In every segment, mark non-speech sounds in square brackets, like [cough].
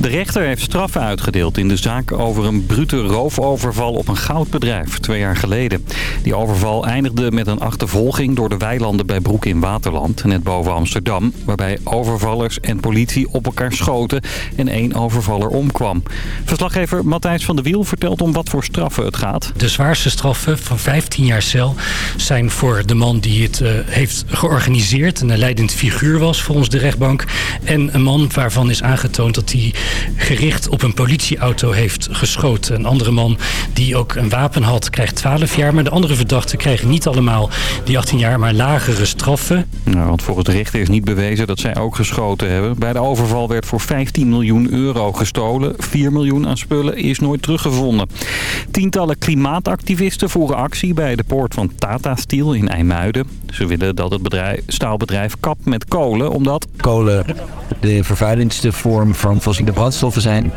De rechter heeft straffen uitgedeeld in de zaak over een brute roofoverval op een goudbedrijf twee jaar geleden. Die overval eindigde met een achtervolging door de weilanden bij Broek in Waterland, net boven Amsterdam. Waarbij overvallers en politie op elkaar schoten en één overvaller omkwam. Verslaggever Matthijs van der Wiel vertelt om wat voor straffen het gaat. De zwaarste straffen van 15 jaar cel zijn voor de man die het uh, heeft georganiseerd. Een leidend figuur was volgens de rechtbank. En een man waarvan is aangetoond dat hij gericht op een politieauto heeft geschoten. Een andere man die ook een wapen had krijgt 12 jaar. Maar de andere verdachten krijgen niet allemaal die 18 jaar, maar lagere straffen. Nou, want volgens de rechter is niet bewezen dat zij ook geschoten hebben. Bij de overval werd voor 15 miljoen euro gestolen. 4 miljoen aan spullen is nooit teruggevonden. Tientallen klimaatactivisten voeren actie bij de poort van Tata Steel in IJmuiden. Ze willen dat het bedrijf, staalbedrijf kapt met kolen, omdat... Kolen de vervuilendste vorm van fossiele brandstoffen zijn.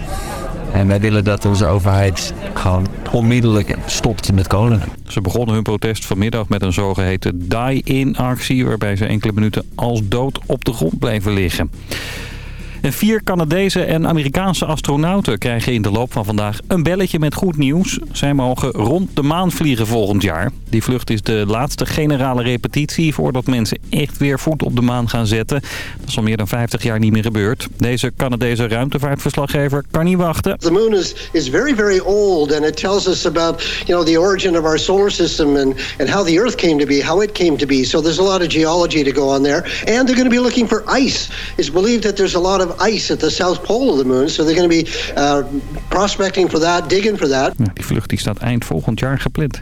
En wij willen dat onze overheid gewoon onmiddellijk stopt met kolen. Ze begonnen hun protest vanmiddag met een zogeheten die-in-actie... waarbij ze enkele minuten als dood op de grond bleven liggen. En vier Canadese en Amerikaanse astronauten krijgen in de loop van vandaag een belletje met goed nieuws. Zij mogen rond de maan vliegen volgend jaar. Die vlucht is de laatste generale repetitie voordat mensen echt weer voet op de maan gaan zetten. Dat is al meer dan 50 jaar niet meer gebeurd. Deze Canadese ruimtevaartverslaggever kan niet wachten. The moon is, is very, very old and it tells us about you know, the origin of our solar system and, and how the Earth came to be, how it came to be. So there's a lot of geology to go on there. And they're going to be looking for ice. It's believed that there's a lot of ice at the south pole of the moon. So they're going to be uh, prospecting for that, digging for that. Ja, die vlucht die staat eind volgend jaar gepland.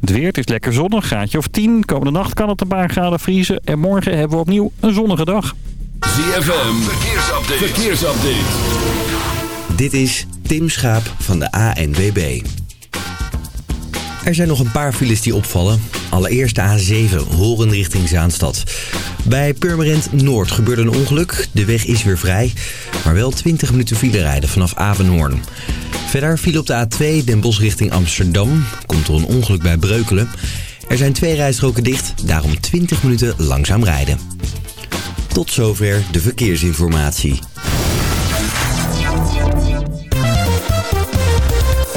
Het weer, het is lekker zonnig, graadje of 10. Komende nacht kan het een paar graden vriezen. En morgen hebben we opnieuw een zonnige dag. ZFM, verkeersupdate. verkeersupdate. Dit is Tim Schaap van de ANWB. Er zijn nog een paar files die opvallen. Allereerst de A7, Horen richting Zaanstad. Bij Purmerend Noord gebeurde een ongeluk. De weg is weer vrij, maar wel 20 minuten file rijden vanaf Avenhoorn. Verder viel op de A2 Den Bosch richting Amsterdam. Komt door een ongeluk bij Breukelen. Er zijn twee rijstroken dicht, daarom 20 minuten langzaam rijden. Tot zover de verkeersinformatie.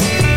A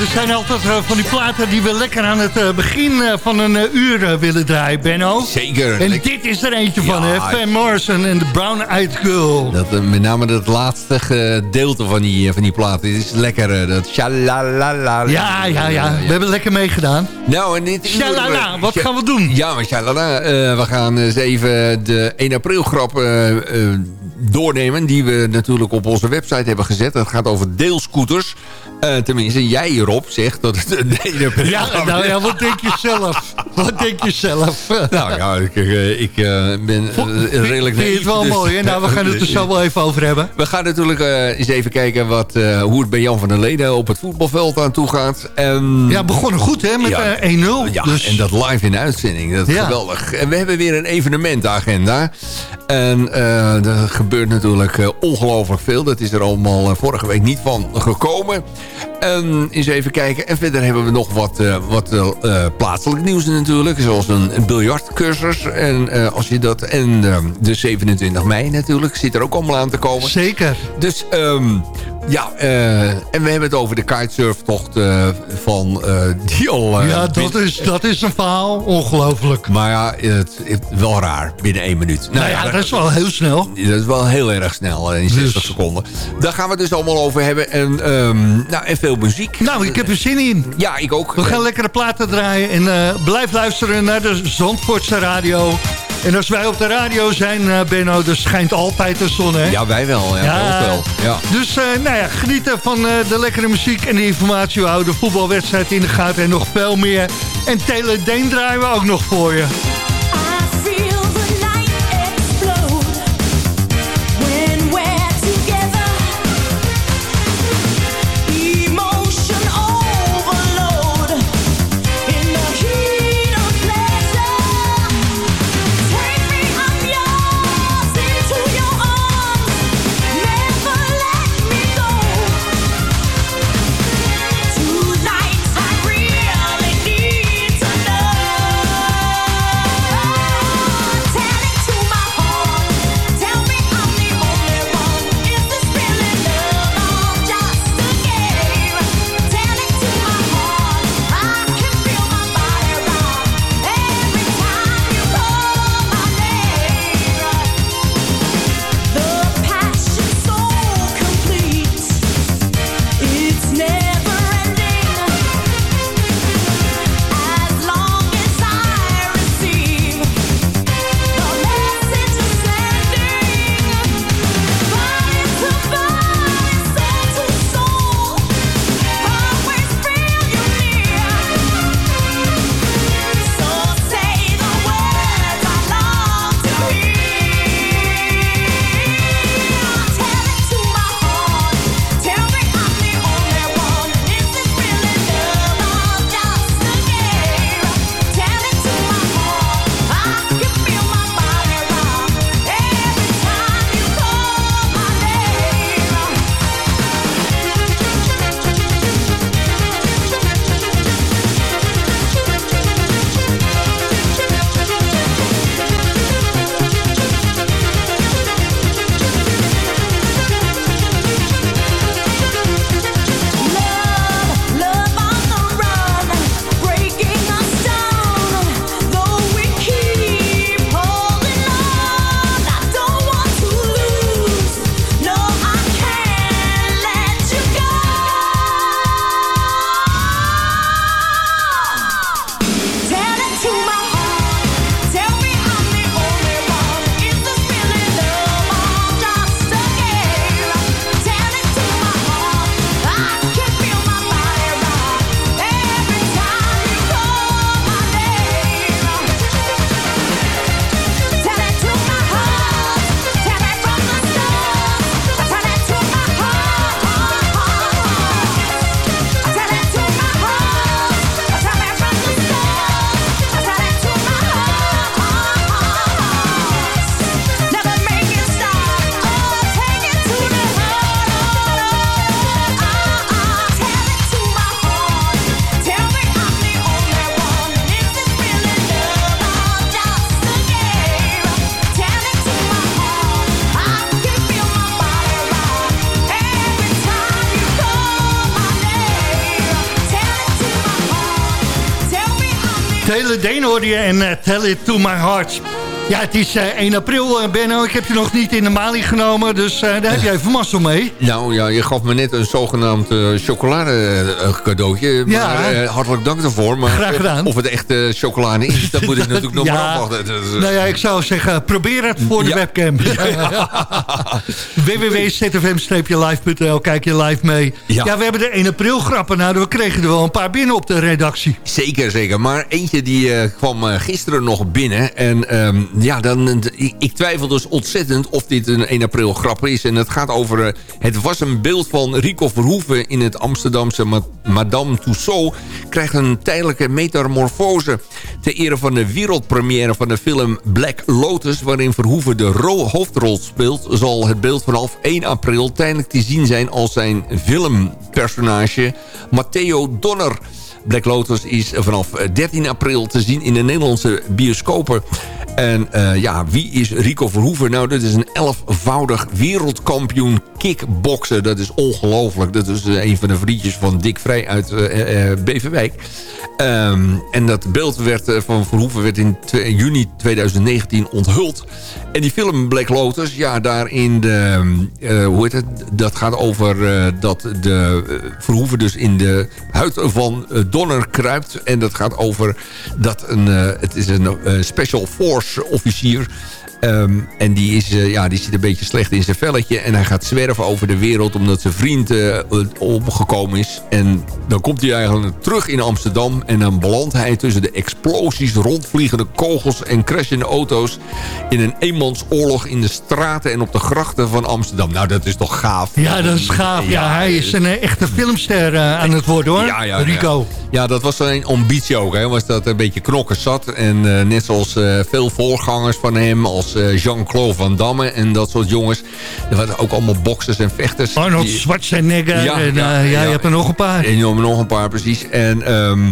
er zijn altijd uh, van die platen die we lekker aan het uh, begin uh, van een uur willen draaien, Benno. Zeker. En dit is er eentje van, hè? Van Morrison en de Brown Eyed Girl. Dat, met name het laatste gedeelte van die, van die plaat. Dit is lekker, dat shalalala. Ja, ja, ja. We hebben lekker meegedaan. Nou, en dit Shalala, wat gaan we doen? Ja, maar shalala. we gaan eens even de 1 april grap doornemen... die we natuurlijk op onze website hebben gezet. Het gaat over deelscooters. Uh, tenminste, jij hierop zegt dat het een hele Ja, nou ja, wat denk je zelf? Wat denk je zelf? nou ja, ik, uh, ik uh, ben redelijk... Vind je het wel dus, mooi, hè? Nou, we gaan het er zo wel even over hebben. We gaan natuurlijk eens even kijken wat, hoe het bij Jan van der Leden op het voetbalveld aan toe gaat. En, ja, begonnen goed, hè? Met ja, 1-0. Ja, dus. en dat live in de uitzending. Dat is ja. geweldig. En we hebben weer een evenementagenda. En er gebeurt natuurlijk ongelooflijk veel. Dat is er allemaal vorige week niet van gekomen. En eens even kijken. En verder hebben we nog wat, uh, wat plaatselijk nieuws natuurlijk. Zoals een, een biljartcursus. En, als je dat, en de 27 mei natuurlijk. Zit er ook allemaal aan te komen. Zeker. Dus um, ja, uh, en we hebben het over de kitesurftocht uh, van uh, die al... ja, dat is, dat is een verhaal. Ongelooflijk. Maar ja, het, het, wel raar. Binnen één minuut. Nou, nou ja, dat is wel heel snel. Dat is wel heel erg snel. In 60 dus. seconden. Daar gaan we het dus allemaal over hebben. En, um, nou, en veel muziek. Nou, ik heb er zin in. Ja, ik ook. We gaan lekkere platen draaien. En blijf luisteren naar de Zandvoortse radio. En als wij op de radio zijn, uh, Benno, er schijnt altijd de zon, hè? Ja, wij wel. Ja, ja wel. Ja. Dus uh, nou ja, genieten van uh, de lekkere muziek en de informatie. We houden de voetbalwedstrijd in de gaten en nog veel meer. En Teledeen draaien we ook nog voor je. Hoorde je en uh, Tell It To My Heart. Ja, het is uh, 1 april, uh, Benno. Ik heb je nog niet in de maling genomen, dus uh, daar heb jij even mazzel mee. Nou ja, je gaf me net een zogenaamd chocolade cadeautje. Maar ja. hartelijk dank daarvoor. Maar Graag gedaan. Of het echt chocolade is, dat moet ik [laughs] natuurlijk nog ja. maar afwachten. Dus, nou ja, ik zou zeggen, probeer het voor de Ja. webcam. [laughs] [laughs] www.zfm-live.nl, kijk je live mee. Ja. We hebben de 1 april grappen. Nou, we kregen er wel een paar binnen op de redactie. Zeker, zeker. Maar eentje die eh, kwam eh, gisteren nog binnen. En ehm, ja, dan, ik, ik twijfel dus ontzettend of dit een 1 april grap is. En het gaat over... eh, het was een beeld van Rico Verhoeven in het Amsterdamse Ma- Madame Tussauds... krijgt een tijdelijke metamorfose. Ter ere van de wereldpremière van de film Black Lotus... waarin Verhoeven de ro- hoofdrol speelt... zal het beeld vanaf 1 april tijdelijk te zien zijn als zijn filmpersonage Matteo Donner... Black Lotus is vanaf eh, 13 april te zien in de Nederlandse bioscopen. En eh, ja, wie is Rico Verhoeven? Nou, dat is een elfvoudig wereldkampioen kickboksen. Dat is ongelooflijk. Dat is eh, een van de vriendjes van Dick Vrij uit eh, Beverwijk. Ehm, en dat beeld werd, van Verhoeven werd in juni 2019 onthuld. En die film Black Lotus, ja, daarin de, hoe heet het? Dat gaat over dat de Verhoeven dus in de huid van Donner kruipt. En dat gaat over dat een, het is een special force officier Ehm, en die, is, eh, ja, die zit een beetje slecht in zijn velletje. En hij gaat zwerven over de wereld omdat zijn vriend eh, omgekomen is. En dan komt hij eigenlijk terug in Amsterdam. En dan belandt hij tussen de explosies, rondvliegende kogels en crashende auto's. In een eenmansoorlog in de straten en op de grachten van Amsterdam. Nou, dat is toch gaaf? Ja, dat is gaaf. Ja, Ja, hij is een eh, echte filmster aan het worden, hoor. Ja, ja, Rico. Ja. Dat was zijn ambitie ook. Hè. Was dat een beetje knokken zat. En net zoals veel voorgangers van hem. Als eh, Jean-Claude Van Damme en dat soort jongens. Er waren ook allemaal boxers en vechters. Arnold Die- Schwarzenegger. Ja, en, eh, ja, ja, ja. je hebt er nog een paar. En nog nog een paar, precies. En, ehm,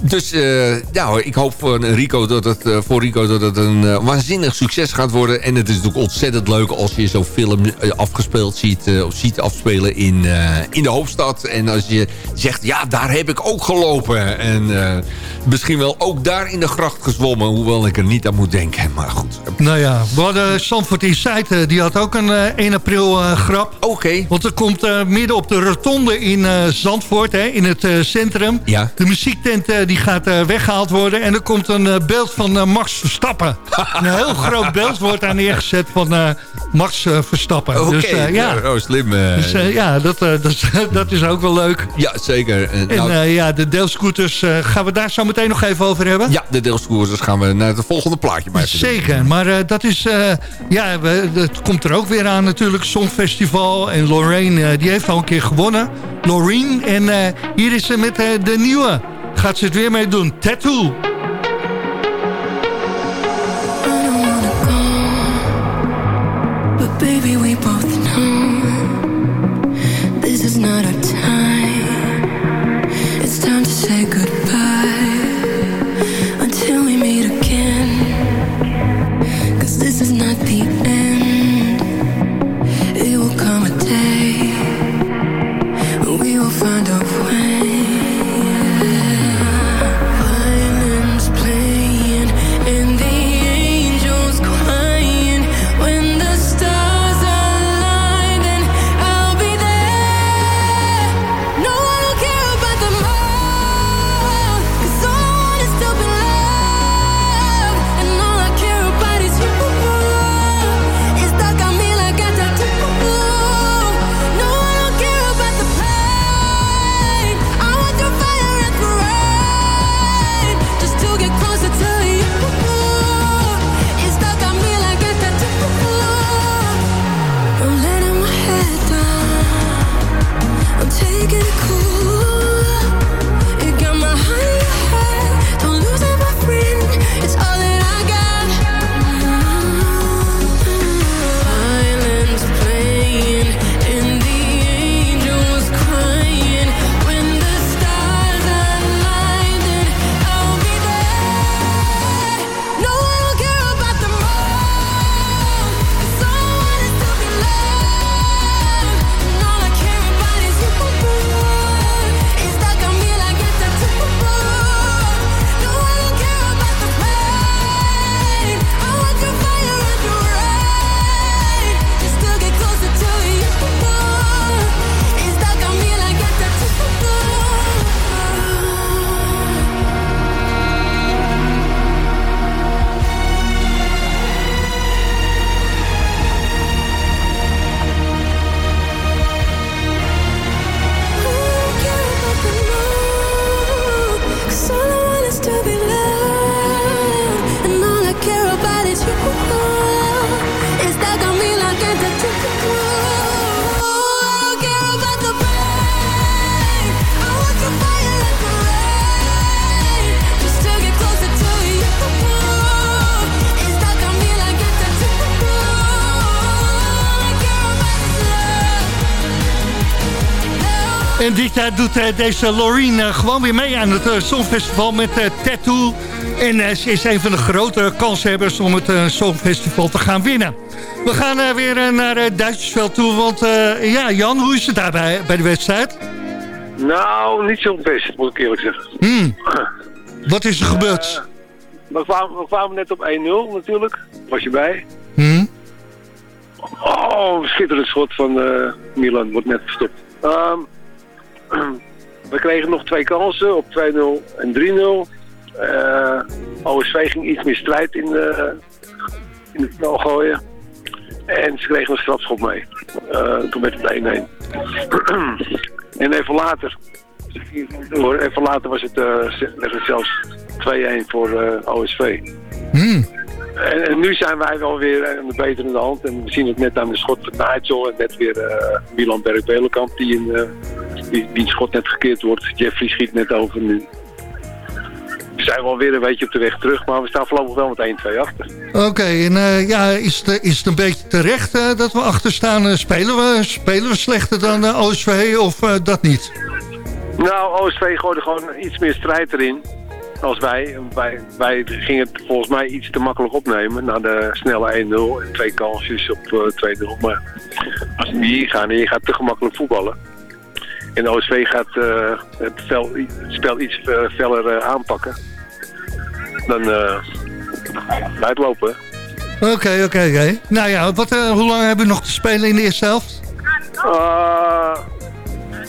dus eh, ja, ik hoop voor Rico dat het, eh, voor Rico dat het een eh, waanzinnig succes gaat worden. En het is natuurlijk ontzettend leuk als je zo'n film eh, afgespeeld ziet, eh, of ziet afspelen in, eh, in de hoofdstad. En als je zegt, ja, daar heb ik ook gelopen. En eh, misschien wel ook daar in de gracht gezwommen. Hoewel ik er niet aan moet denken. Maar goed. Nou ja, we hadden Sanford Insight, eh, die had ook een eh, 1 april eh, grap. Oké. Want er komt eh, midden op de rotonde in eh, Zandvoort, hè, in het eh, centrum. Ja. De muziektent eh, die gaat eh, weggehaald worden. En er komt een eh, beeld van eh, Max Verstappen. [laughs] een heel groot beeld wordt daar neergezet van eh, Max eh, Verstappen. Oké, Dus eh, ja, oh, slim. eh. dus, eh, ja dat, eh, dat, is- [laughs] dat is ook wel leuk. ja, zeker. Eh, En nou, eh, ja, de deelscooters eh, gaan we daar zo meteen nog even over hebben. ja, de deelscooters gaan we naar het volgende plaatje maar even doen. Zeker, maar eh, is, eh, ja, we, het komt er ook weer aan natuurlijk, Songfestival. En Lorraine, eh, die heeft al een keer gewonnen. Loreen, en eh, hier is ze met de nieuwe. Gaat ze het weer mee doen, Tattoo. Baby, we both En dit jaar doet eh, deze Loreen eh, gewoon weer mee aan het uh, Songfestival met Tattoo. En ze is een van de grote kanshebbers om het Songfestival te gaan winnen. We gaan weer naar uh, Duitsersveld toe, want ja, Jan, hoe is het daar bij, de wedstrijd? Nou, niet zo best, moet ik eerlijk zeggen. Hmm. [laughs] Wat is er gebeurd? we, kwamen, we kwamen net op 1-0 natuurlijk. Was je bij? Hmm. Oh, schitterend schot van Milan, wordt net gestopt. Um, [clears throat] we kregen nog twee kansen op 2-0 en 3-0. Uh, OSV ging iets meer strijd in, de, in het spel gooien. En ze kregen een strafschop mee. Uh, toen werd het 1-1. [clears throat] en even later, even later was het, uh, zelfs 2-1 voor OSV. Hmm. En, en, nu zijn wij wel weer aan de betere hand. En we zien het net aan de schot van Nigel en net weer uh, Milan Berg-Belenkamp die in die, die schot net gekeerd wordt. Jeffrey schiet net over nu. We zijn wel weer een beetje op de weg terug, maar we staan voorlopig wel met 1-2 achter. Oké, en uh, ja, is het, is het een beetje terecht dat we achter staan? Spelen, we, spelen we slechter dan OSV of dat niet? Nou, OSV gooide gewoon iets meer strijd erin als wij. wij. Wij gingen het volgens mij iets te makkelijk opnemen na de snelle 1-0 en twee kansjes op 2-0. Maar als we hier gaan en je gaat te gemakkelijk voetballen en OSV gaat uh, het, spel, het, spel, iets uh, feller aanpakken. Dan uh, uitlopen. Oké, oké, oké. Nou ja, wat, hoe lang hebben we nog te spelen in de eerste helft?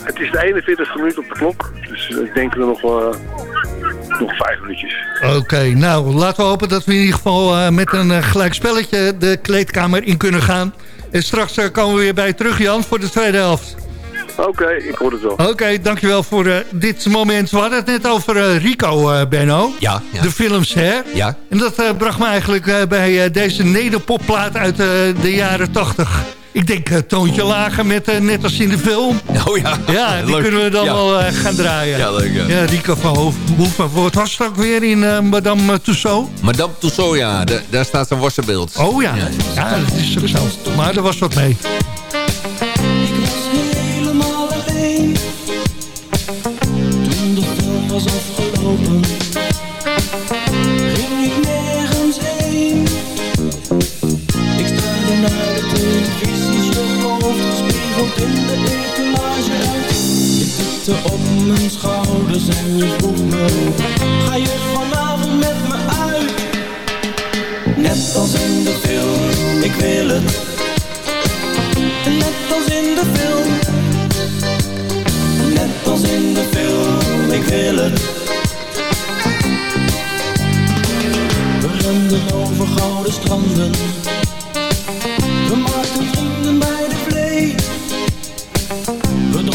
het is de 41 minuut op de klok. Dus ik denk er nog, nog vijf minuutjes. Oké, nou laten we hopen dat we in ieder geval met een gelijk spelletje de kleedkamer in kunnen gaan. En straks komen we weer bij terug, Jan, voor de tweede helft. Oké, ik hoor het wel. Oké, dankjewel voor uh, dit moment. We hadden het net over uh, Rico, uh, Benno. Ja, ja, De films, hè? Ja. En dat bracht me eigenlijk bij deze nederpopplaat uit de jaren 80. Ik denk uh, toontje lager met net als in de film. Oh ja. Ja, die kunnen we dan ja. wel gaan draaien. Ja, leuk. Ja, ja Rico van Hoefman. Wat was het ook weer in Madame Tussauds? Madame Tussauds, ja. Daar staat zijn worstenbeeld. Oh ja. Ja, dat is zo. Maar er was wat mee. Op mijn schouders en je vroeg me, ga je vanavond met me uit? Net als in de film, ik wil het. Net als in de film. Net als in de film ik wil het. We renden over gouden stranden.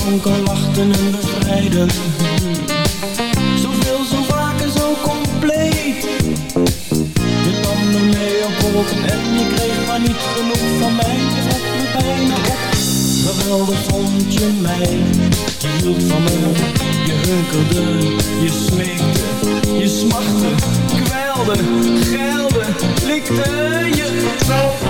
We dronken, lachten en bevrijden. Zoveel, zo vaak en zo compleet. Je nam me mee op wolken en je kreeg maar niet genoeg van mij. Je vet me bijna op. Geweldig vond je mij, je hield van me je hunkelde, je smeekte, je smachtte, kwelde, gelde, likte je zo.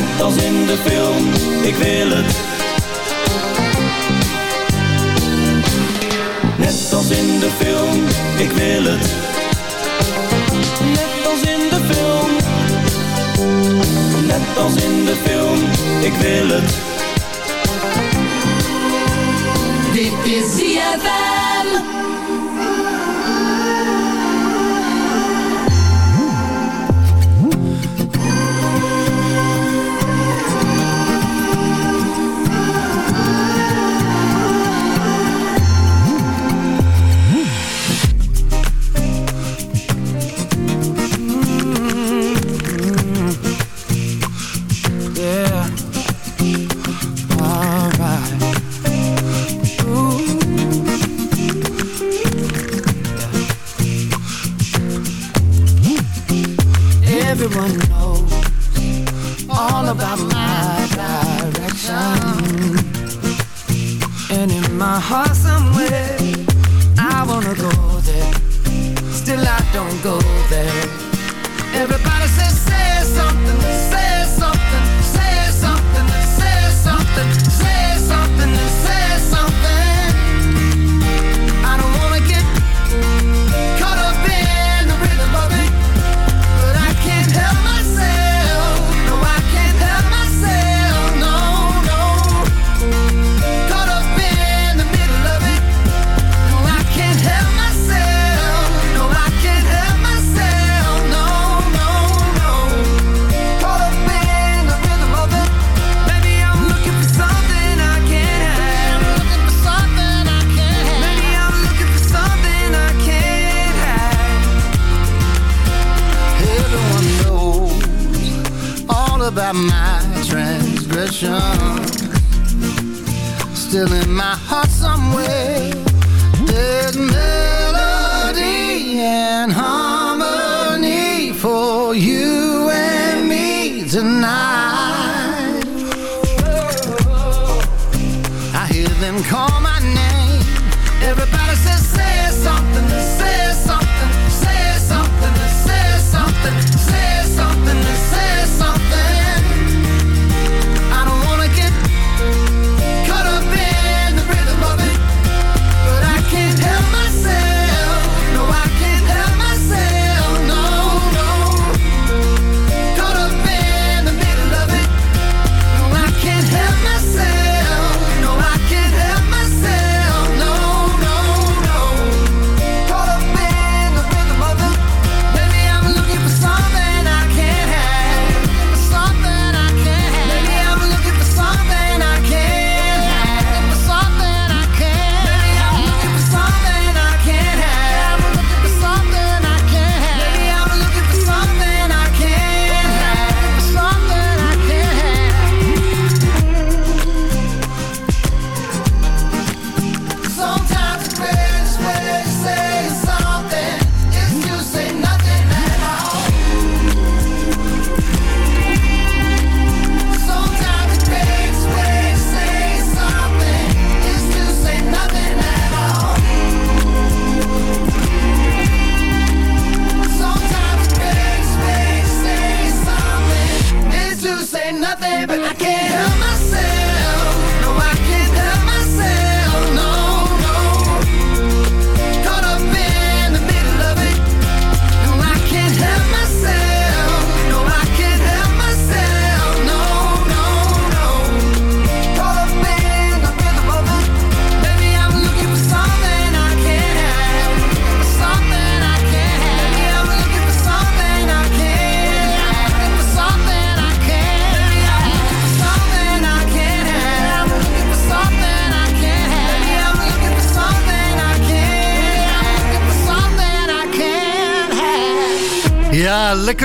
net als in de film, ik wil het. Net als in de film, ik wil het. Net als in de film. Net als in de film, ik wil het. Dit is ZFM. for you and me tonight. I hear them call my name. Everybody says, say something.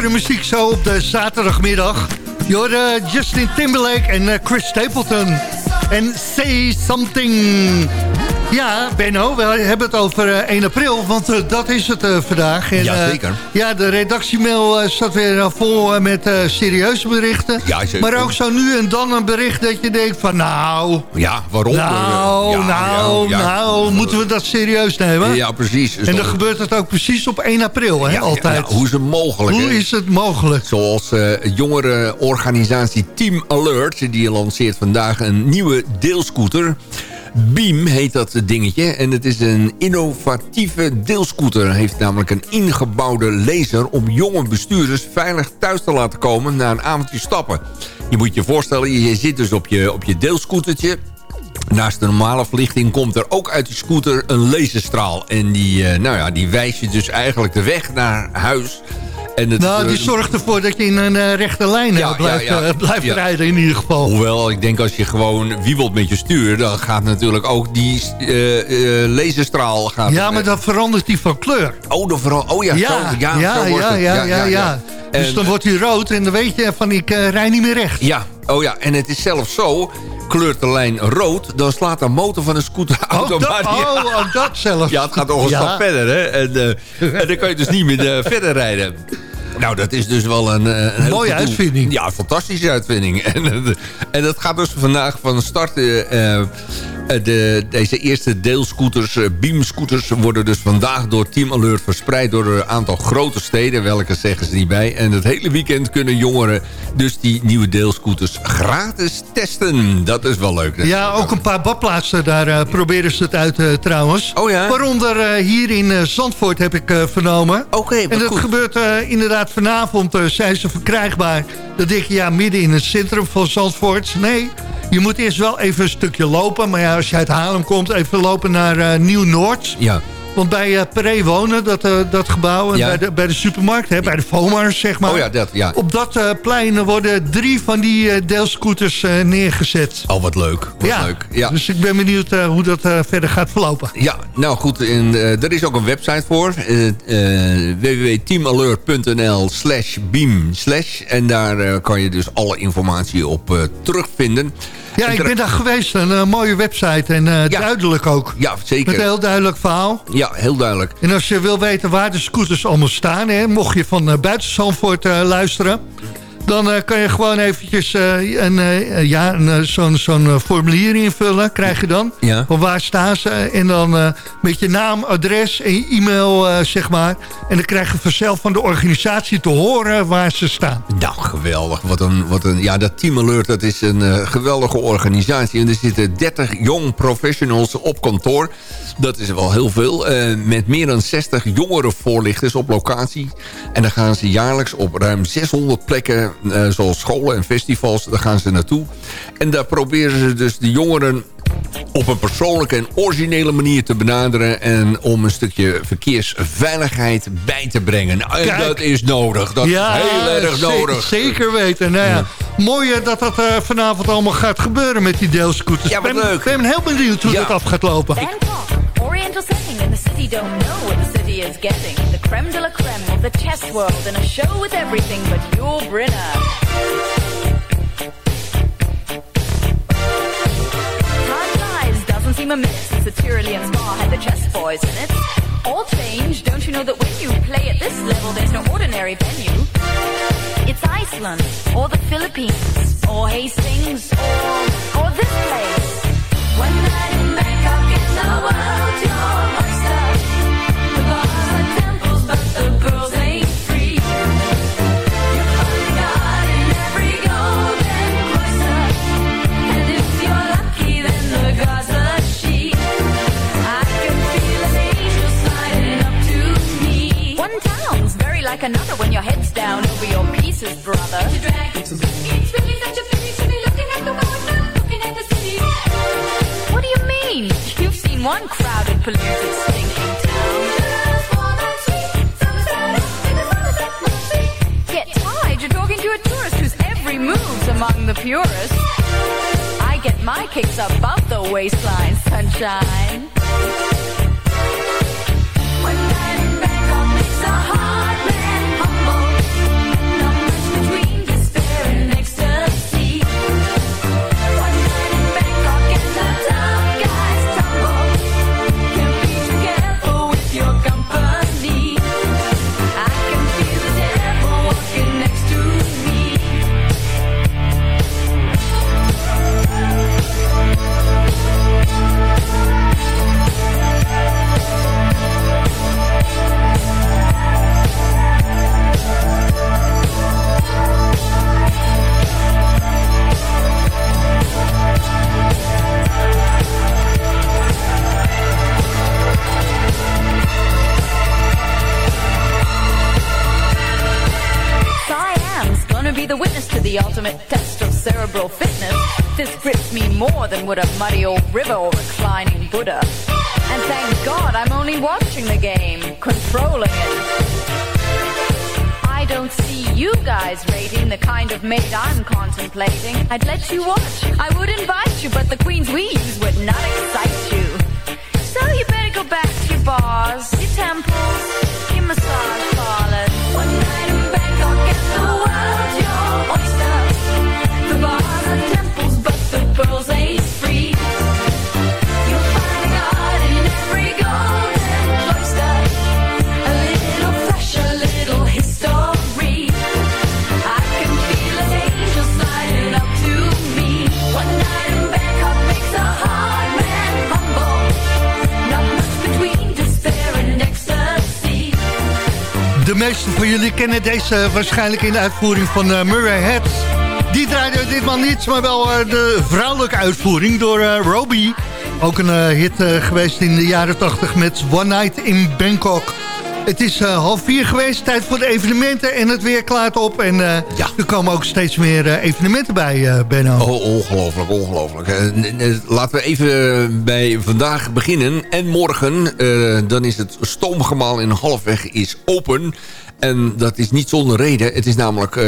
De muziek zo op de zaterdagmiddag. Je eh, Justin Timberlake en eh, Chris Stapleton. En Say Something. Ja, Benno, we hebben het over eh, 1 april, want eh, dat is het eh, vandaag. En, Ja, eh, zeker. ja, de redactiemail eh, staat weer eh, vol eh, met eh, serieuze berichten. Ja, zeker. Maar ook zo nu en dan een bericht dat je denkt van nou... Ja, waarom? Nou, Ja, nou, ja, nou, moeten we dat serieus nemen? Ja, precies. En dan gebeurt het ook precies op 1 april, hè, altijd. ja, hoe is het mogelijk? Hoe is het mogelijk? Zoals eh jongerenorganisatie Team Alert. Die lanceert vandaag een nieuwe deelscooter. Beam heet dat dingetje. En het is een innovatieve deelscooter. Heeft namelijk een ingebouwde laser om jonge bestuurders veilig thuis te laten komen na een avondje stappen. Je moet je voorstellen, je zit dus op je, op je deelscootertje. Naast de normale verlichting komt er ook uit die scooter een laserstraal. En die, eh, nou ja, die wijst je dus eigenlijk de weg naar huis. En het, Nou, die zorgt ervoor dat je in een eh, rechte lijn eh, blijft, ja, ja. eh, blijft rijden in ieder geval. Hoewel, ik denk als je gewoon wiebelt met je stuur... dan gaat natuurlijk ook die laserstraal... Gaat, Ja, maar dan verandert die van kleur. Oh, dan vooral, oh ja, ja, zo, ja, ja, zo wordt ja, ja, ja. Dus En- dan wordt hij rood en dan weet je van ik eh, rij niet meer recht. Ja, oh ja, en het is zelfs zo... kleurt de lijn rood, dan slaat de motor van de scooter Oh, automatisch... oh, oh, dat zelfs. Ja, het gaat nog een Ja. stap verder, hè. En, en dan kan je dus niet meer verder rijden. Nou, dat is dus wel een... eh, een Mooie uitvinding. Ja, fantastische uitvinding. [laughs] En, eh, en dat gaat dus vandaag van start... eh, de, deze eerste deelscooters, eh, beamscooters... worden dus vandaag door Team Alert verspreid... door een aantal grote steden. Welke zeggen ze niet bij. En het hele weekend kunnen jongeren dus die nieuwe deelscooters gratis testen. Dat is wel leuk. Ja, ook een paar badplaatsen, daar eh, proberen ze het uit eh, trouwens. Oh ja? Waaronder eh, hier in eh, Zandvoort heb ik eh, vernomen. Oké, En dat goed. gebeurt eh, inderdaad vanavond, eh, zijn ze verkrijgbaar. Dan denk je, ja, midden in het centrum van Zandvoort. Nee, je moet eerst wel even een stukje lopen. Maar ja, als je uit Haarlem komt, even lopen naar eh, Nieuw-Noord. Ja. Want bij Peré wonen, dat, eh, dat gebouw, en Ja. bij, de, bij de supermarkt, hè, bij de Vomars, zeg maar. Oh ja, dat, ja. Op dat eh, plein worden drie van die deelscooters neergezet. Oh, wat leuk. Wat ja. leuk. Ja. dus ik ben benieuwd hoe dat verder gaat verlopen. Ja, nou goed, en, er is ook een website voor. www.teamalert.nl slash beam slash. En daar kan je dus alle informatie op terugvinden. Ja, ik ben daar geweest. Een eh, mooie website en eh, duidelijk ook. Ja, zeker. Met een heel duidelijk verhaal. Ja, heel duidelijk. En als je wil weten waar de scooters allemaal staan... Hè, mocht je van uh, buiten Zandvoort luisteren... dan eh, kan je gewoon eventjes eh, een, eh, ja, een, zo'n formulier invullen. Krijg je dan. Ja. Van waar staan ze? En dan met je naam, adres en je e-mail, zeg maar. En dan krijg je vanzelf van de organisatie te horen waar ze staan. Nou, geweldig. Wat een, wat een, ja, dat Team Alert dat is een geweldige organisatie. En er zitten 30 jong professionals op kantoor. Dat is wel heel veel. eh, met meer dan 60 jongere voorlichters op locatie. En dan gaan ze jaarlijks op ruim 600 plekken... eh, zoals scholen en festivals, daar gaan ze naartoe. En daar proberen ze dus de jongeren op een persoonlijke en originele manier te benaderen... en om een stukje verkeersveiligheid bij te brengen. Nou, En Kijk. dat is nodig. Dat is heel erg nodig. Zeker weten. Nou ja, Mooi eh, dat dat eh, vanavond allemaal gaat gebeuren met die deelscooters. Ja, wat ben, leuk. ben heel benieuwd hoe Ja. dat af gaat lopen. Don't know what the city is getting. The creme de la creme of the chess world, and a show with everything but your Brinner. Time flies, doesn't seem a minute since the Tyrolean Spa had the chess boys in it. All change, don't you know that when you play at this level, there's no ordinary venue? It's Iceland, or the Philippines, or Hastings, or, or this place. One night in Bangkok in the world, you're a like another when your head's down over your pieces, brother. It's really such a pity to be looking at the world, not looking at the city. What do you mean? You've seen one crowded, polluted, stinking town. Get tired, you're talking to a tourist whose every move's among the purest. I get my kicks above the waistline, sunshine. I'd let you watch. I would invite you, but the queens we meesten van jullie kennen deze waarschijnlijk in de uitvoering van eh, Murray Head. Die draaide ditmaal niet, maar wel eh, de vrouwelijke uitvoering door eh, Robbie. Ook een hit geweest in de jaren 80 met One Night in Bangkok. Het is eh, half vier geweest, tijd voor de evenementen en het weer klaart op. En eh, er komen ook steeds meer eh, evenementen bij, Benno. Oh, ongelooflijk, ongelooflijk. Laten we even bij vandaag beginnen. En morgen, dan is het stoomgemaal in Halfweg is open. En dat is niet zonder reden. Het is namelijk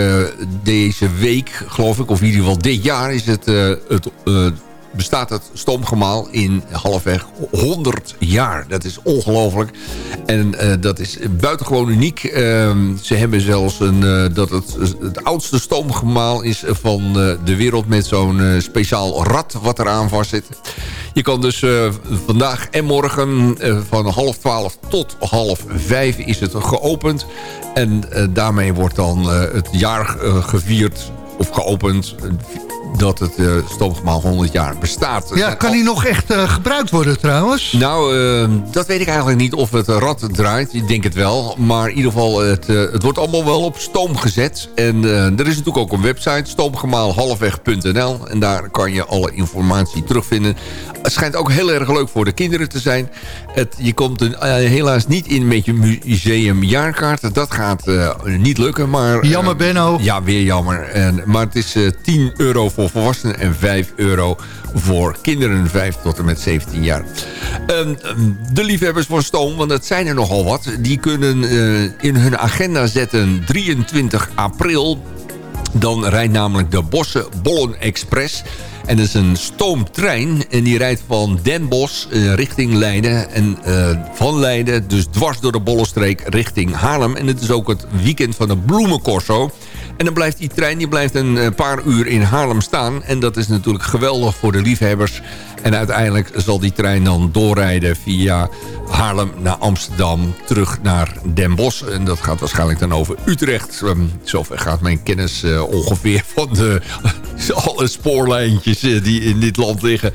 deze week, geloof ik, of in ieder geval dit jaar... Is het, het, bestaat het stoomgemaal in halfweg 100 jaar. Dat is ongelooflijk. En eh, dat is buitengewoon uniek. Ehm, ze hebben zelfs een, eh, dat het het oudste stoomgemaal is van eh, de wereld... met zo'n speciaal rad wat eraan vast zit. Je kan dus vandaag en morgen van half twaalf tot half vijf is het geopend. En daarmee wordt dan het jaar gevierd of geopend... dat het eh, stoomgemaal 100 jaar bestaat. Ja, kan die nog echt eh, gebruikt worden trouwens? Nou, eh, dat weet ik eigenlijk niet of het rad draait. Ik denk het wel. Maar in ieder geval, het, het wordt allemaal wel op stoom gezet. En er is natuurlijk ook een website, stoomgemaalhalfweg.nl. En daar kan je alle informatie terugvinden. Het schijnt ook heel erg leuk voor de kinderen te zijn. Het, je komt eh, helaas niet in met je museumjaarkaart. Dat gaat niet lukken. Maar, Jammer, Benno. Ja, weer jammer. En, maar het is eh 10 euro voor volwassenen en 5 euro voor kinderen 5 tot en met 17 jaar. Ehm, ehm, de liefhebbers van stoom, want dat zijn er nogal wat... die kunnen eh, in hun agenda zetten 23 april... Dan rijdt namelijk de Bosse Bollen Express. En dat is een stoomtrein. En die rijdt van Den Bosch eh, richting Leiden. En eh, van Leiden dus dwars door de Bollenstreek richting Haarlem. En het is ook het weekend van de Bloemencorso. En dan blijft die trein die blijft een eh, paar uur in Haarlem staan. En dat is natuurlijk geweldig voor de liefhebbers. En uiteindelijk zal die trein dan doorrijden via Haarlem naar Amsterdam. Terug naar Den Bosch. En dat gaat waarschijnlijk dan over Utrecht. Ehm, zover gaat mijn kennis eh, ongeveer van de, [laughs] alle spoorlijntjes eh, die in dit land liggen.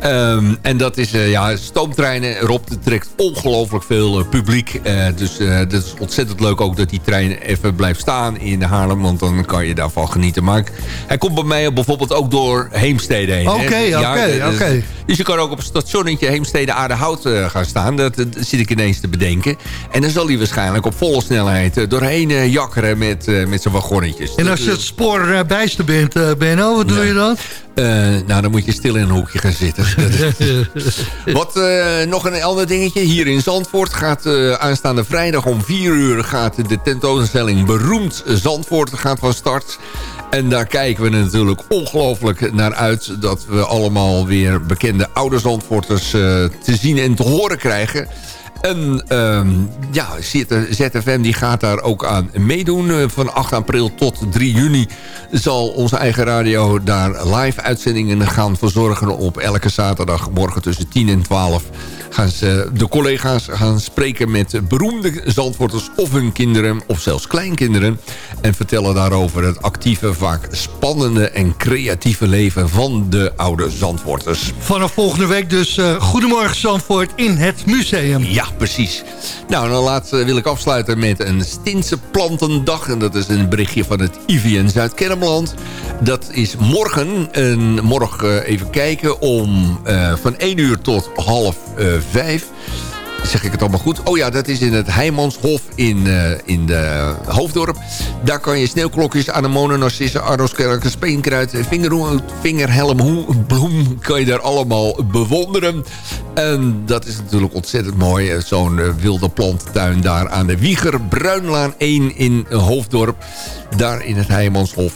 Ehm, en dat is, eh, ja, stoomtreinen. Rob trekt ongelooflijk veel eh, publiek. Dus dat is ontzettend leuk ook dat die trein even blijft staan in Haarlem. Want dan kan je daarvan genieten. Maar hij komt bij mij bijvoorbeeld ook door Heemstede heen. Oké, oké, oké. Dus je kan ook op het stationnetje Heemstede Aardehout eh, gaan staan. Dat, dat zit ik ineens te bedenken. En dan zal hij waarschijnlijk op volle snelheid eh, doorheen eh, jakkeren met, met zijn wagonnetjes. En als je het spoor bijster bent, eh, Benno, wat doe je dan? Nou, dan moet je stil in een hoekje gaan zitten. [laughs] Wat nog een ander dingetje. Hier in Zandvoort gaat aanstaande vrijdag om 4 uur... gaat de tentoonstelling Beroemd Zandvoort gaat van start. En daar kijken we natuurlijk ongelooflijk naar uit... dat we allemaal weer bekende oude Zandvoorters eh, te zien en te horen krijgen... En ehm, ja, ZFM die gaat daar ook aan meedoen. Eh, Van 8 april tot 3 juni zal onze eigen radio daar live uitzendingen gaan verzorgen. Op elke zaterdagmorgen tussen 10 en 12 gaan ze, de collega's gaan spreken met beroemde zandvoorters of hun kinderen of zelfs kleinkinderen. En vertellen daarover het actieve, vaak spannende en creatieve leven van de oude zandvoorters. Vanaf volgende week dus eh, Goedemorgen Zandvoort in het museum. Ja, precies. Nou, dan laat, eh, wil ik afsluiten met een Stinse Plantendag. En dat is een berichtje van het IVN Zuid-Kennemerland. Dat is morgen. En morgen eh, even kijken om van 1 uur tot half 5. Zeg ik het allemaal goed? Oh ja, dat is in het Heimanshof in, eh, in de Hoofddorp. Daar kan je sneeuwklokjes, anemonen, narcissen, arroskerken, speenkruid... vingerhoed, vingerhelmboom kan je daar allemaal bewonderen. En dat is natuurlijk ontzettend mooi. Eh, zo'n eh, wilde planttuin daar aan de Wieger. Bruinlaan 1 in Hoofddorp. Daar in het Heimanshof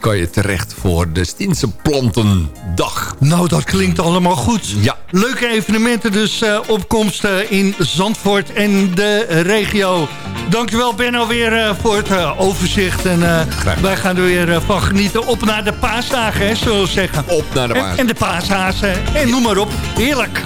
kan je terecht voor de Stinse Plantendag. Nou, dat klinkt allemaal goed. Ja. Leuke evenementen dus, uh, opkomsten in in Zandvoort en de regio. Dankjewel Benno weer eh, voor het eh, overzicht. En eh, wij gaan er weer van genieten. Op naar de paasdagen, hè, zullen we zeggen. Op naar de paasdagen. En, en, de paashazen. En noem maar op. Heerlijk.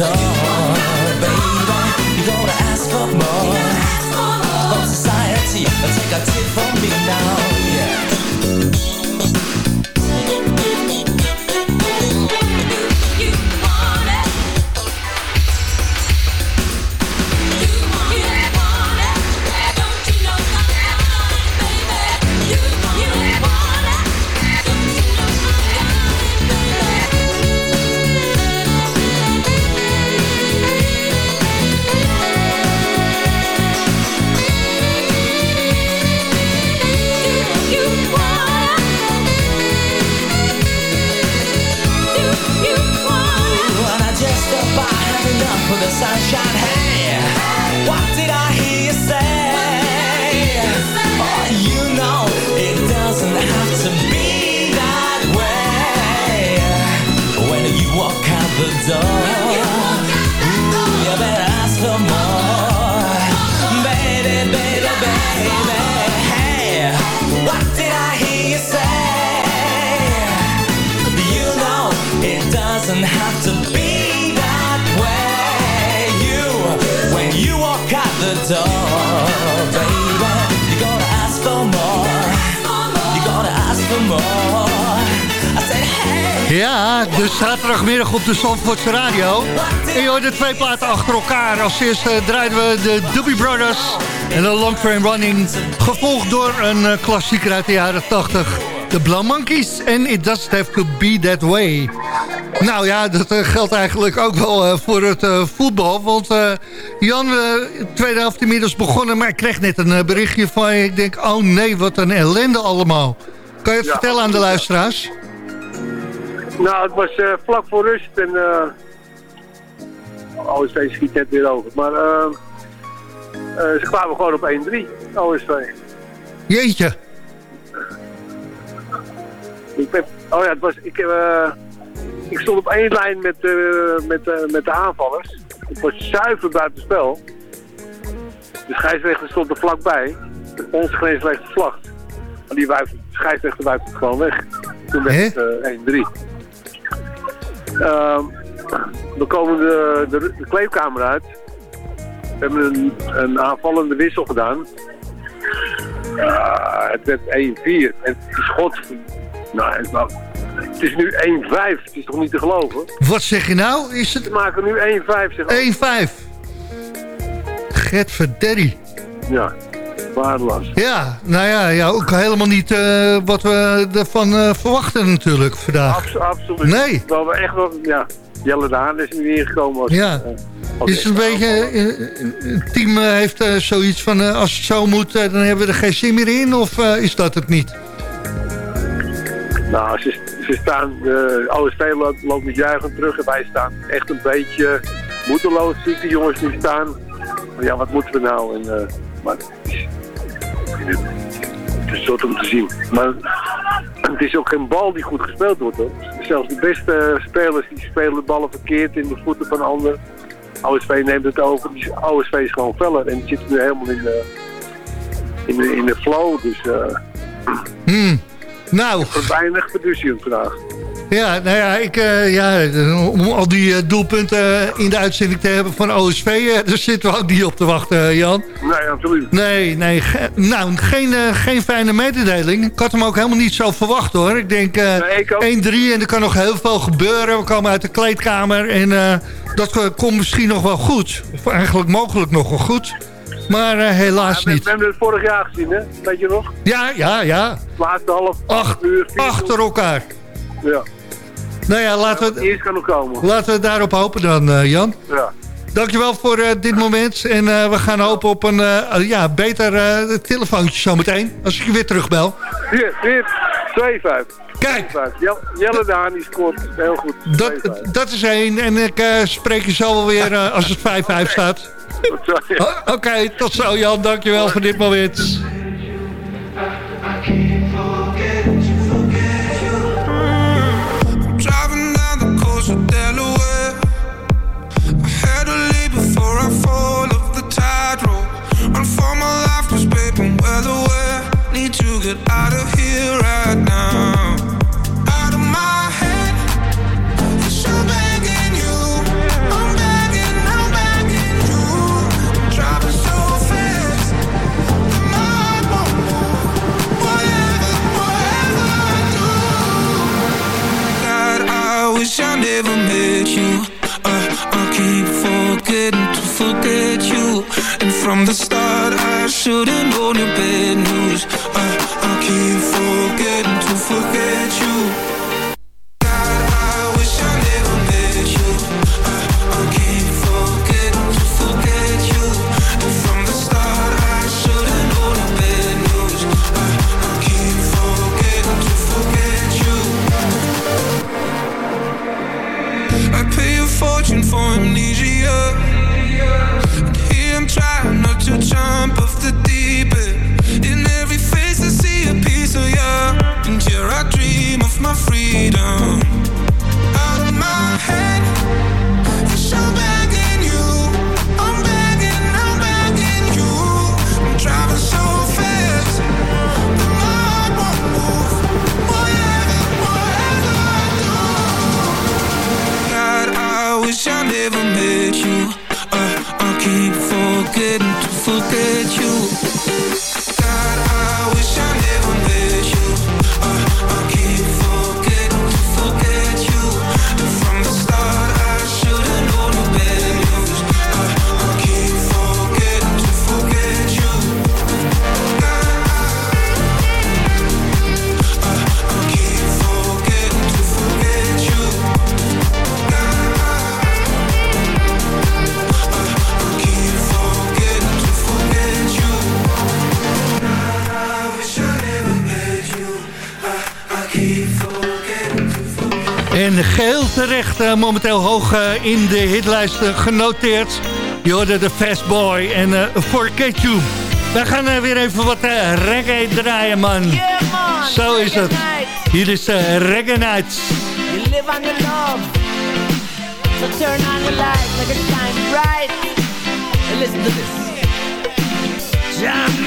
dog. Op de Zandvoortse Radio. En je hoort de twee platen achter elkaar. Als eerste draaiden we de Doobie Brothers en de Long Train Running. Gevolgd door een eh, klassieker uit de jaren 80. De Blow Monkeys en It Doesn't Have To Be That Way. Nou ja, dat eh, geldt eigenlijk ook wel eh, voor het eh, voetbal. Want eh, Jan, eh, tweede helft inmiddels begonnen... maar ik kreeg net een eh, berichtje van je. Ik denk, oh nee, wat een ellende allemaal. Kan je het Ja, vertellen aan de luisteraars? Nou, het was eh, vlak voor rust en... eh OSV schiet net weer over. Maar eh, ze kwamen gewoon op 1-3, OSV. Jeetje. Ik ben, oh ja, het was, ik, ik stond op één lijn met, met, met de aanvallers. Het was zuiver buiten spel. De scheidsrechter stond er vlakbij. Onze grensrechter vlacht. Maar die scheidsrechter wuift het gewoon weg. Toen werd het eh, 1-3. Ehm, we komen de, de, de kleedkamer uit. We hebben een, een aanvallende wissel gedaan. Ja, het werd 1-4. En het is god... Nou, het, nou, het is nu 1-5. Het is toch niet te geloven? Wat zeg je nou? Is het We maken nu 1-5. zeg. 1-5? Gert verderi. Ja, Ja, nou ja, ja ook helemaal niet eh, wat we ervan eh, verwachten natuurlijk vandaag. Abs- absoluut. Nee. Wel, we echt wel, ja. Jelle de Haan is niet ingekomen. Als, Ja. eh, als Is het een beetje, eh, het team eh, heeft eh, zoiets van, eh, als het zo moet, eh, dan hebben we er geen zin meer in? Of eh, is dat het niet? Nou, ze, ze staan, de OSV loopt, loopt met juichen terug en wij staan echt een beetje moedeloos. Zie de jongens nu staan. Ja, wat moeten we nou? En, eh, maar het is, zot om te zien. Maar het is ook geen bal die goed gespeeld wordt. Hoor. Zelfs de beste spelers die spelen de ballen verkeerd in de voeten van anderen. OSV neemt het over. OSV is gewoon feller en zit nu helemaal in de, in de, in de flow. Dus eh Hmm. Nou, weinig fiducie vandaag. Ja, nou ja, ik, eh, ja, om al die eh, doelpunten in de uitzending te hebben van OSV, eh, daar zitten we ook niet op te wachten, Jan. Nee, absoluut. Nee, nee, ge- nou, geen, geen fijne mededeling. Ik had hem ook helemaal niet zo verwacht, hoor. Ik denk eh 1-3 en er kan nog heel veel gebeuren. We komen uit de kleedkamer en dat komt misschien nog wel goed. Of eigenlijk mogelijk nog wel goed. Maar helaas we, niet. we hebben het vorig jaar gezien, hè? Weet je nog? Ja, ja, ja. Laatste half uur. achter elkaar. Ja. Nou ja, laten we, Eerst kan nog komen. laten we daarop hopen dan, eh, Jan. Ja. dankjewel voor uh, dit moment. En uh, we gaan hopen op een uh, ja, beter telefoontje zometeen. Als ik je weer terugbel. Hier, hier. 2-5. Kijk. Jelle de Haan die scoort heel goed. Dat, dat is één. En ik spreek je zo wel weer als het [laughs] 5-5 staat. Oké, okay, tot zo Jan. Dankjewel voor dit moment. Need to get out of here right now. Out of my head I'm begging you. I'm begging, I'm begging you. Driving so fast won't move. Whatever, whatever I do. God, I wish I never met you. Uh, I keep forgetting from the start. I should've known your bad news. Uh, I keep forgetting to forget you terecht uh, momenteel hoog uh, in de hitlijst uh, genoteerd. Je hoorde de Fast Boy en uh, Forget You. Wij gaan weer even wat reggae draaien, man. Yeah, man. Zo is het. Hier is Reggae Nights. You live on the love. So turn on the light, make it shine bright. And listen to this. Jam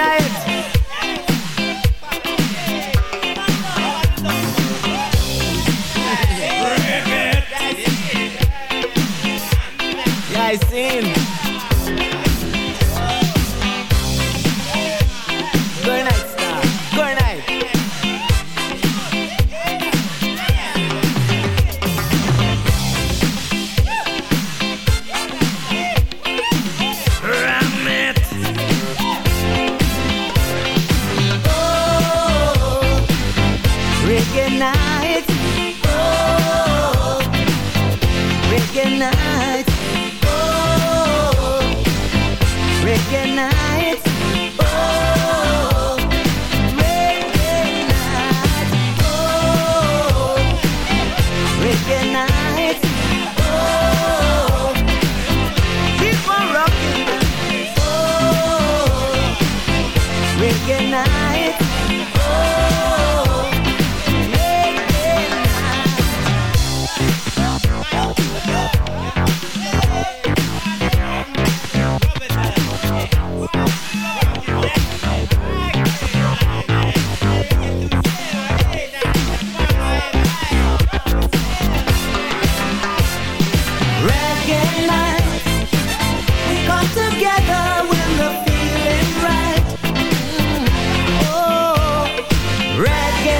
I.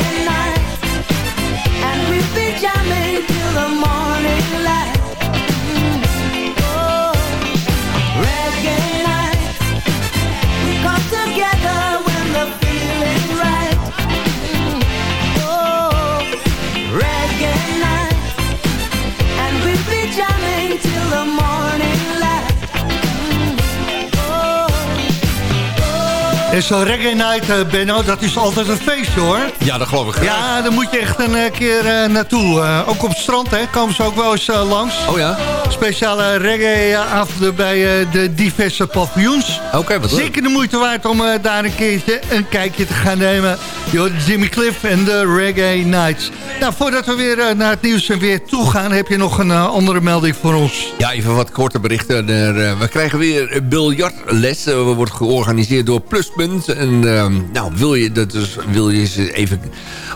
reggae En zo'n reggae night, eh, Benno, dat is altijd een feestje, hoor. Ja, dat geloof ik graag. Ja, daar moet je echt een eh, keer eh, naartoe. Ook op het strand, hè, komen ze ook wel eens langs. Oh ja? Speciale reggae-avonden bij de diverse paviljoens. Oké, wat leuk. Zeker de moeite waard om daar een keertje een kijkje te gaan nemen. Hoort Jimmy Cliff en de Reggae Nights. Nou, voordat we weer naar het nieuws en weer toe gaan... heb je nog een andere melding voor ons. Ja, even wat korte berichten. We krijgen weer biljartles. Wordt georganiseerd door Pluspunt. En eh, nou, wil je, dat dus, wil je eens even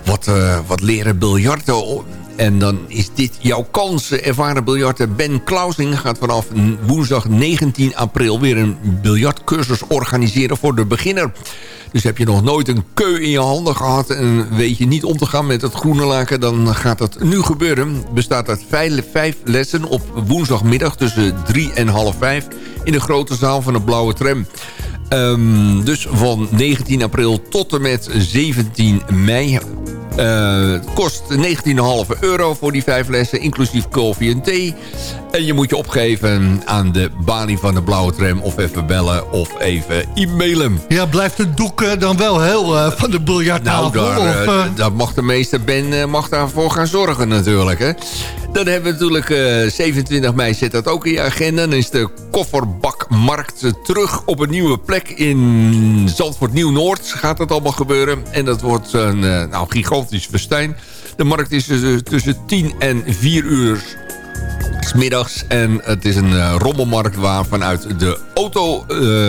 wat, eh, wat leren biljarten... En dan is dit jouw kans. Ervaren biljarter Ben Klausing gaat vanaf woensdag 19 april... weer een biljartcursus organiseren voor de beginner. Dus heb je nog nooit een keu in je handen gehad... en weet je niet om te gaan met het groene laken... dan gaat dat nu gebeuren. Bestaat uit vijf, vijf lessen op woensdagmiddag tussen drie en half vijf... in de grote zaal van de Blauwe Tram. Ehm, dus van 19 april tot en met 17 mei... Eh, het kost 19,5 euro voor die vijf lessen, inclusief koffie en thee. En je moet je opgeven aan de balie van de blauwe tram... of even bellen of even e-mailen. Ja, blijft het doek eh, dan wel heel eh, van de biljarttafel? Nou, daar, of, daar mag de meester Ben mag daarvoor gaan zorgen natuurlijk. Hè. Dan hebben we natuurlijk eh, 27 mei zit dat ook in je agenda. Dan is de kofferbakmarkt eh, terug op een nieuwe plek in Zandvoort Nieuw-Noord. Gaat dat allemaal gebeuren. En dat wordt een eh, nou, gigantisch festijn. De markt is eh, tussen 10 en 4 uur middags. En het is een eh, rommelmarkt waar vanuit de auto... eh,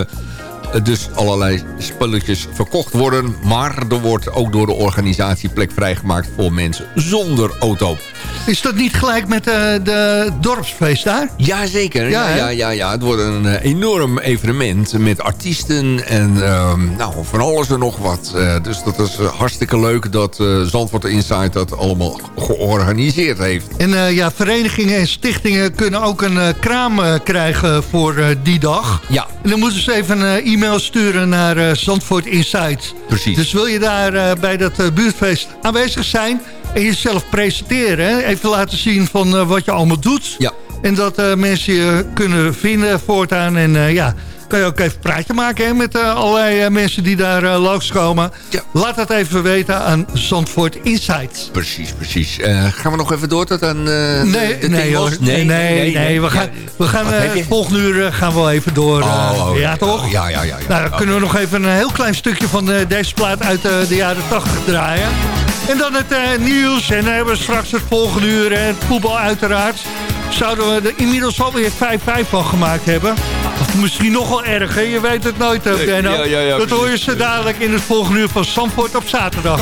dus allerlei spulletjes verkocht worden. Maar er wordt ook door de organisatie plek vrijgemaakt voor mensen zonder auto. Is dat niet gelijk met eh, de dorpsfeest daar? Jazeker. Ja, Ja, ja, ja, ja. Het wordt een eh, enorm evenement met artiesten en ehm, nou, van alles en nog wat. Eh, dus dat is eh, hartstikke leuk dat eh Zandvoort Insight dat allemaal georganiseerd heeft. En eh, ja, verenigingen en stichtingen kunnen ook een eh, kraam eh, krijgen voor eh, die dag. Ja. En dan moeten ze even een eh, e-mail sturen naar eh, Zandvoort Insight. Precies. Dus wil je daar eh, bij dat eh, buurtfeest aanwezig zijn... en jezelf presenteren, hè? even laten zien van wat je allemaal doet... Ja. En dat mensen je kunnen vinden voortaan. En ja, kan je ook even een praatje maken hè, met eh, allerlei eh, mensen die daar eh, langskomen. Laat dat even weten aan Zandvoort Insight. Precies, precies. Gaan we nog even door tot aan Nee, nee, nee, nee, nee, We gaan, we gaan volgende uur gaan we wel even door. Oh, ja, toch? ja, ja, ja, ja. Nou, dan kunnen we nog even een heel klein stukje van deze plaat uit de jaren 80 draaien. En dan het nieuws. En dan hebben we straks het volgende uur. En het voetbal uiteraard. Zouden we er inmiddels alweer 5-5 van gemaakt hebben. Of misschien nog wel erger, je weet het nooit, uh, Benno. Ja, ja, ja, dat hoor je ze dadelijk in het volgende uur van Zandvoort op zaterdag.